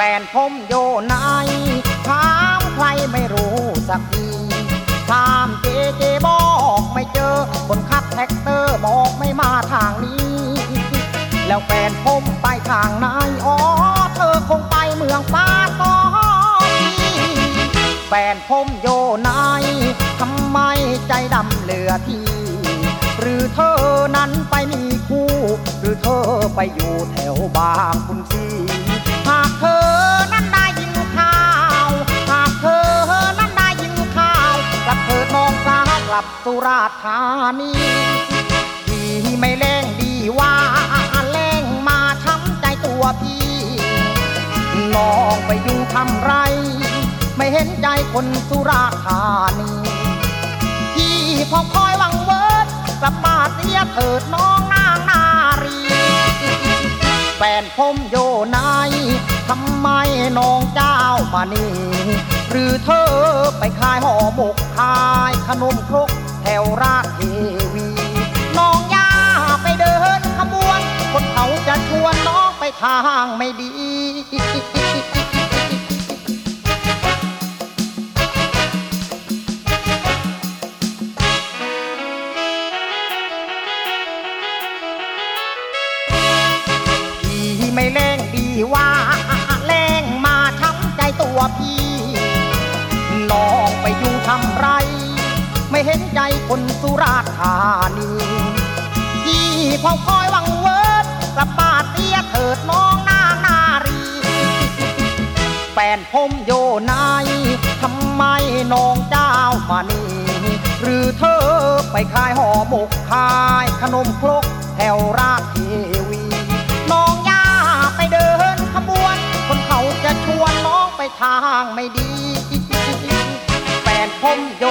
ฟนผมโยไหนถามใครไม่รู้สักทีถามเจเจบอกไม่เจอ คนขับแท็กเตอร์บอกไม่มาทางนี้ แล้วแฟนผมไปทางไหนอ๋อเธอคงไปเมืองฟ้าตอนแฟนผมโยไหนทำไมใจดำเหลือทีหรือเธอนั้นไปมีคู่ หรือเธอไปอยู่แถวบางคุณซี กับสุราธานีดีไม่แรงดีว่าแรงมาช้ำใจตัวพี่น้องไปยุ่งทำไร ไม่เห็นใจคนสุราธานีพี่พอคอยวังเวิร์ดกลับมาเสียเถิดน้องนางนารีแฟนผมโยไหนทำไมน้องเจ้ามานี่หรือเธอไปขายห่อหมกขาย ขนมครกแถวรากเทวี น้องย่าไปเดินขบวน คนเขาจะชวนน้องไปทางไม่ดีพี่ไม่แรงดีว่า สุราษฎร์ธานีพี่พอคอยวังเวิร์ดกลับบ้านเสียเถิดน้องนางนารีแฟนผมโยไหนทำไมน้องเจ้ามานี่หรือเธอไปขายห่อหมกขายขนมครกแถวรากเทวีน้องย่าไปเดินขบวน คนเขาจะชวนน้องไปทางไม่ดี แฟนผมโย